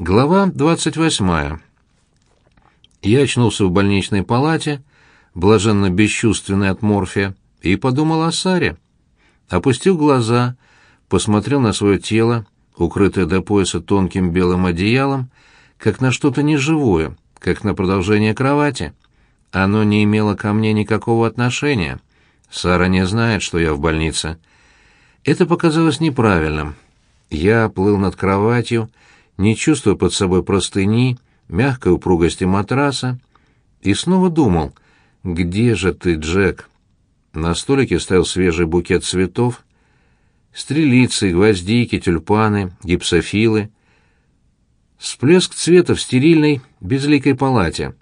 Глава 28. Я очнулся в больничной палате, блаженно бесчувственный от морфия, и подумал о Саре. Опустил глаза, посмотрел на свое тело, укрытое до пояса тонким белым одеялом, как на что-то неживое, как на продолжение кровати. Оно не имело ко мне никакого отношения. Сара не знает, что я в больнице. Это показалось неправильным. Я плыл над кроватью, не чувствуя под собой простыни, мягкой упругости матраса, и снова думал, где же ты, Джек? На столике стоял свежий букет цветов, стрелицы, гвоздики, тюльпаны, гипсофилы. Всплеск цвета в стерильной, безликой палате.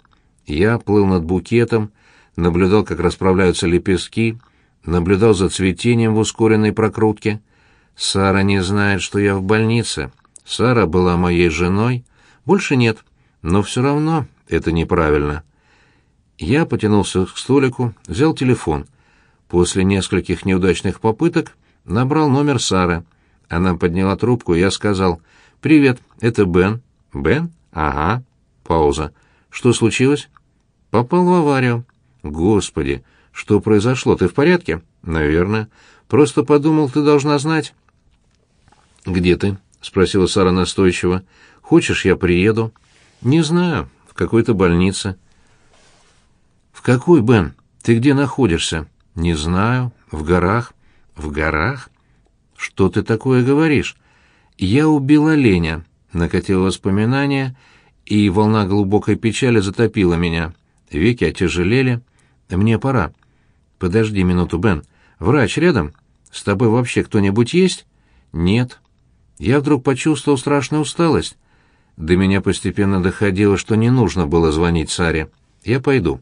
Я плыл над букетом, наблюдал, как расправляются лепестки, наблюдал за цветением в ускоренной прокрутке. Сара не знает, что я в больнице. Сара была моей женой, больше нет, но все равно это неправильно. Я потянулся к столику, взял телефон. После нескольких неудачных попыток набрал номер Сары. Она подняла трубку, я сказал «Привет, это Бен». «Бен? Ага». Пауза. «Что случилось?» «Попал в аварию». «Господи, что произошло? Ты в порядке?» «Наверное. Просто подумал, ты должна знать». «Где ты?» — спросила Сара настойчиво. «Хочешь, я приеду?» «Не знаю. В какой-то больнице». «В какой, Бен? Ты где находишься?» «Не знаю. В горах». «В горах? Что ты такое говоришь?» «Я убила оленя», — накатило воспоминание, и волна глубокой печали затопила меня. Веки отяжелели. «Мне пора». «Подожди минуту, Бен. Врач рядом? С тобой вообще кто-нибудь есть?» «Нет». Я вдруг почувствовал страшную усталость. До меня постепенно доходило, что не нужно было звонить Саре. «Я пойду».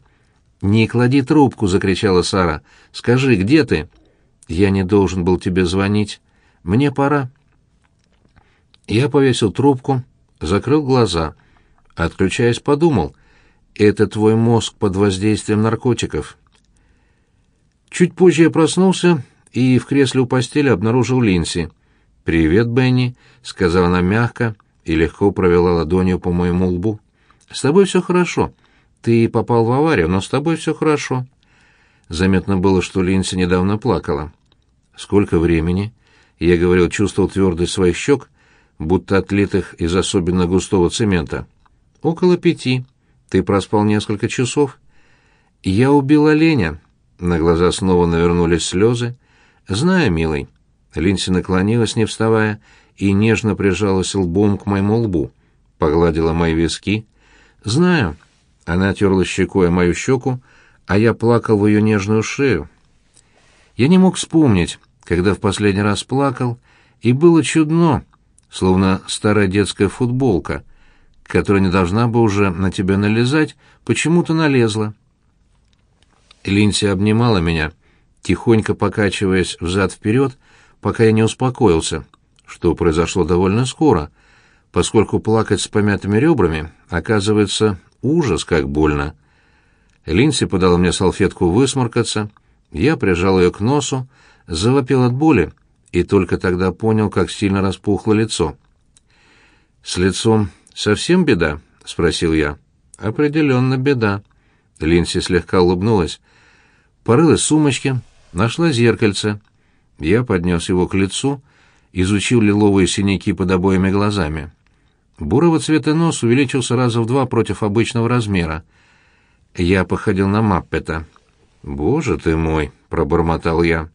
«Не клади трубку!» — закричала Сара. «Скажи, где ты?» «Я не должен был тебе звонить. Мне пора». Я повесил трубку, закрыл глаза. Отключаясь, подумал. «Это твой мозг под воздействием наркотиков». Чуть позже я проснулся и в кресле у постели обнаружил Линси. «Привет, Бенни», — сказала она мягко и легко провела ладонью по моему лбу. «С тобой все хорошо. Ты попал в аварию, но с тобой все хорошо». Заметно было, что Линси недавно плакала. «Сколько времени?» Я говорил, чувствовал твердость своих щек, будто отлитых из особенно густого цемента. «Около пяти. Ты проспал несколько часов». «Я убил оленя». На глаза снова навернулись слезы. «Знаю, милый». Линси наклонилась, не вставая, и нежно прижалась лбом к моему лбу, погладила мои виски. «Знаю». Она терла щекой мою щеку, а я плакал в ее нежную шею. Я не мог вспомнить, когда в последний раз плакал, и было чудно, словно старая детская футболка, которая не должна бы уже на тебя налезать, почему-то налезла. Линси обнимала меня, тихонько покачиваясь взад-вперед, пока я не успокоился, что произошло довольно скоро, поскольку плакать с помятыми ребрами, оказывается, ужас как больно. Линси подала мне салфетку высморкаться, я прижал ее к носу, завопил от боли и только тогда понял, как сильно распухло лицо. «С лицом совсем беда?» — спросил я. «Определенно беда». Линси слегка улыбнулась. Порылась в сумочке, нашла зеркальце — я поднес его к лицу, изучил лиловые синяки под обоими глазами. Бурого цвета нос увеличился раза в два против обычного размера. Я походил на Маппета. «Боже ты мой!» — пробормотал я.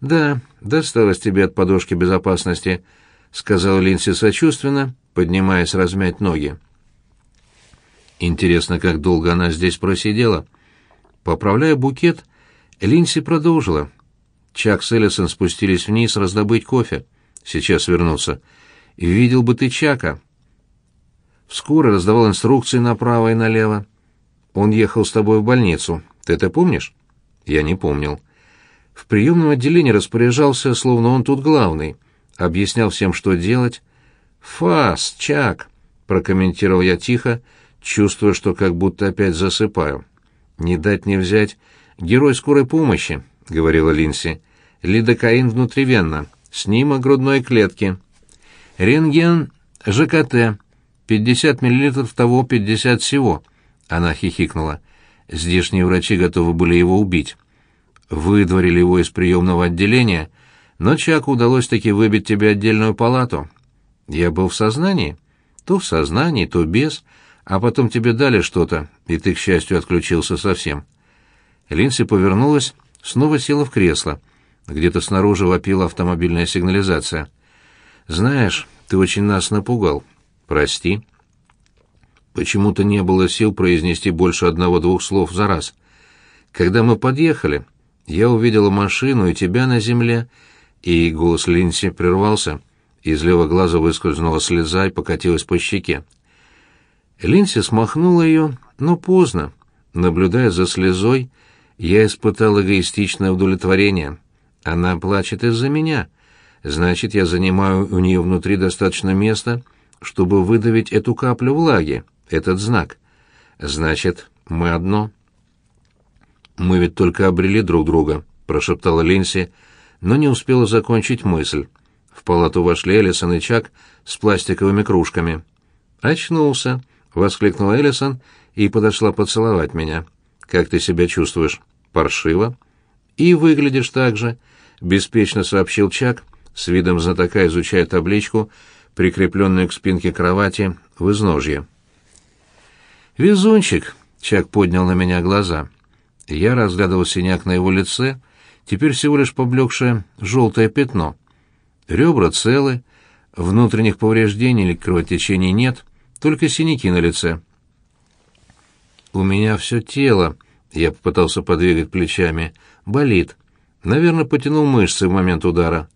«Да, досталось тебе от подушки безопасности», — сказал Линси сочувственно, поднимаясь размять ноги. Интересно, как долго она здесь просидела. Поправляя букет, Линси продолжила. Чак с Эллисон спустились вниз раздобыть кофе. Сейчас вернутся. Видел бы ты Чака. Вскоре раздавал инструкции направо и налево. Он ехал с тобой в больницу. Ты это помнишь? Я не помнил. В приемном отделении распоряжался, словно он тут главный. Объяснял всем, что делать. «Фас, Чак!» — прокомментировал я тихо, чувствуя, что как будто опять засыпаю. «Не дать не взять. Герой скорой помощи. — говорила Линси. «Лидокаин внутривенно. Снимок грудной клетки. Рентген ЖКТ. Пятьдесят миллилитров того, пятьдесят всего». Она хихикнула. Здешние врачи готовы были его убить. Выдворили его из приемного отделения, но Чаку удалось таки выбить тебе отдельную палату. Я был в сознании? То в сознании, то без, а потом тебе дали что-то, и ты, к счастью, отключился совсем. Линси повернулась, снова села в кресло. Где-то снаружи вопила автомобильная сигнализация. «Знаешь, ты очень нас напугал. Прости». Почему-то не было сил произнести больше одного-двух слов за раз. Когда мы подъехали, я увидела машину и тебя на земле, и голос Линси прервался. Из левого глаза выскользнула слеза и покатилась по щеке. Линси смахнула ее, но поздно. Наблюдая за слезой, я испытал эгоистичное удовлетворение. Она плачет из-за меня. Значит, я занимаю у нее внутри достаточно места, чтобы выдавить эту каплю влаги этот знак. Значит, мы одно. Мы ведь только обрели друг друга, прошептала Линси, но не успела закончить мысль. В палату вошли Элисон и Чак с пластиковыми кружками. «Очнулся!» — воскликнула Элисон и подошла поцеловать меня. «Как ты себя чувствуешь? Паршиво?» «И выглядишь так же», — беспечно сообщил Чак, с видом знатока изучая табличку, прикрепленную к спинке кровати в изножье. «Везунчик!» — Чак поднял на меня глаза. Я разглядывал синяк на его лице, теперь всего лишь поблекшее желтое пятно. Ребра целы, внутренних повреждений или кровотечений нет, только синяки на лице. «У меня все тело», — я попытался подвигать плечами, — «болит. Наверное, потянул мышцы в момент удара».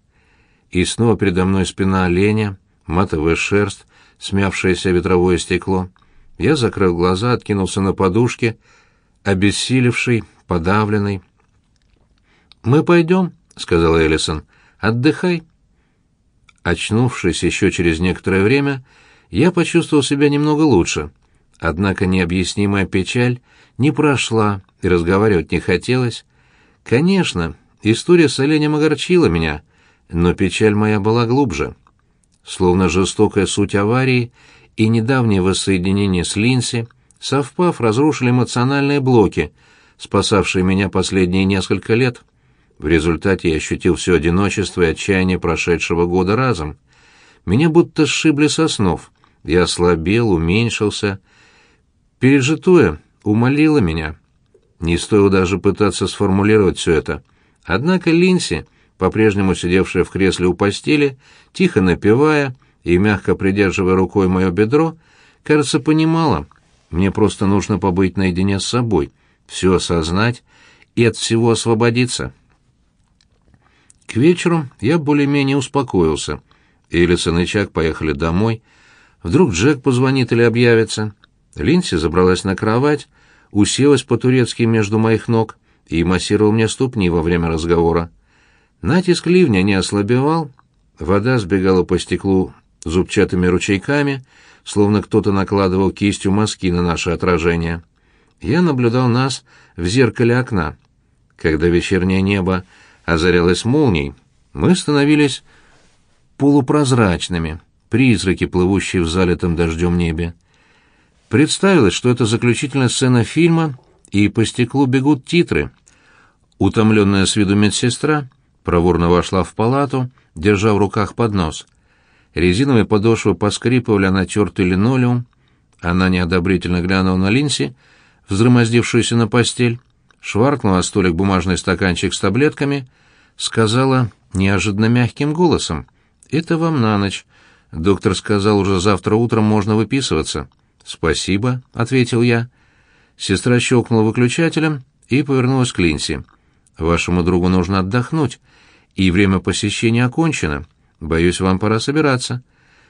И снова передо мной спина оленя, матовая шерсть, смявшееся ветровое стекло — я закрыл глаза, откинулся на подушке, обессилевший, подавленный. «Мы пойдем», — сказал Эллисон. «Отдыхай». Очнувшись еще через некоторое время, я почувствовал себя немного лучше. Однако необъяснимая печаль не прошла, и разговаривать не хотелось. Конечно, история с оленем огорчила меня, но печаль моя была глубже. Словно жестокая суть аварии и недавнее воссоединение с Линси, совпав, разрушили эмоциональные блоки, спасавшие меня последние несколько лет. В результате я ощутил все одиночество и отчаяние прошедшего года разом. Меня будто сшибли со снов. Я ослабел, уменьшился. Пережитое умолило меня. Не стоило даже пытаться сформулировать все это. Однако Линси, по-прежнему сидевшая в кресле у постели, тихо напевая, и, мягко придерживая рукой мое бедро, кажется, понимала, мне просто нужно побыть наедине с собой, все осознать и от всего освободиться. К вечеру я более-менее успокоился. Элисон и Чак поехали домой. Вдруг Джек позвонит или объявится. Линси забралась на кровать, уселась по-турецки между моих ног и массировал мне ступни во время разговора. Натиск ливня не ослабевал, вода сбегала по стеклу зубчатыми ручейками, словно кто-то накладывал кистью мазки на наше отражение. Я наблюдал нас в зеркале окна. Когда вечернее небо озарялось молнией, мы становились полупрозрачными, призраки, плывущие в залитом дождем небе. Представилось, что это заключительная сцена фильма, и по стеклу бегут титры. Утомленная с виду медсестра проворно вошла в палату, держа в руках поднос. Резиновые подошвы поскрипывали на тертый линолеум. Она неодобрительно глянула на Линси, взгромоздившуюся на постель, шваркнула столик бумажный стаканчик с таблетками, сказала неожиданно мягким голосом. «Это вам на ночь. Доктор сказал, уже завтра утром можно выписываться». «Спасибо», — ответил я. Сестра щелкнула выключателем и повернулась к Линси. «Вашему другу нужно отдохнуть, и время посещения окончено. Боюсь, вам пора собираться.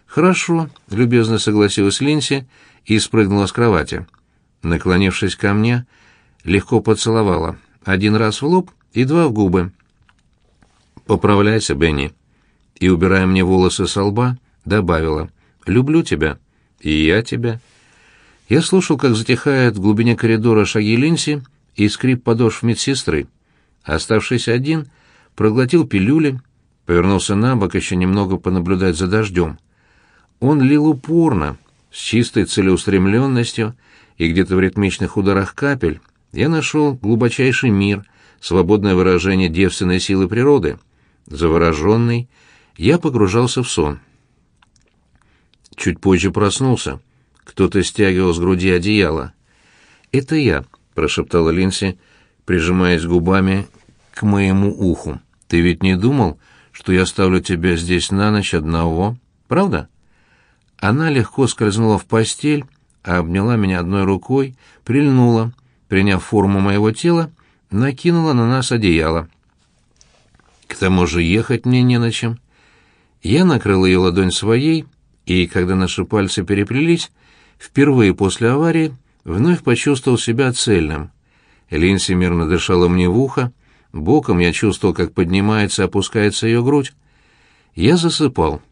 Хорошо, любезно согласилась Линси и спрыгнула с кровати. Наклонившись ко мне, легко поцеловала. Один раз в лоб и два в губы. Поправляйся, Бенни. И убирая мне волосы со лба, добавила: "Люблю тебя, и я тебя". Я слушал, как затихает в глубине коридора шаги Линси и скрип подошв медсестры. Оставшийся один проглотил пилюли повернулся на бок еще немного понаблюдать за дождем. Он лил упорно, С чистой целеустремленностью и где-то в ритмичных ударах капель я нашел глубочайший мир, свободное выражение девственной силы природы. Завороженный, я погружался в сон. Чуть позже проснулся. Кто-то стягивал с груди одеяло. «Это я», — прошептала Линси, прижимаясь губами к моему уху. «Ты ведь не думал, что я оставлю тебя здесь на ночь одного, правда?» Она легко скользнула в постель, а обняла меня одной рукой, прильнула, приняв форму моего тела, накинула на нас одеяло. К тому же ехать мне не на чем. Я накрыл ее ладонь своей, и, когда наши пальцы переплелись, впервые после аварии вновь почувствовал себя цельным. Линси мирно дышала мне в ухо, боком я чувствовал, как поднимается и опускается ее грудь. Я засыпал.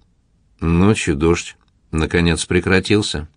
Ночью дождь, наконец, прекратился.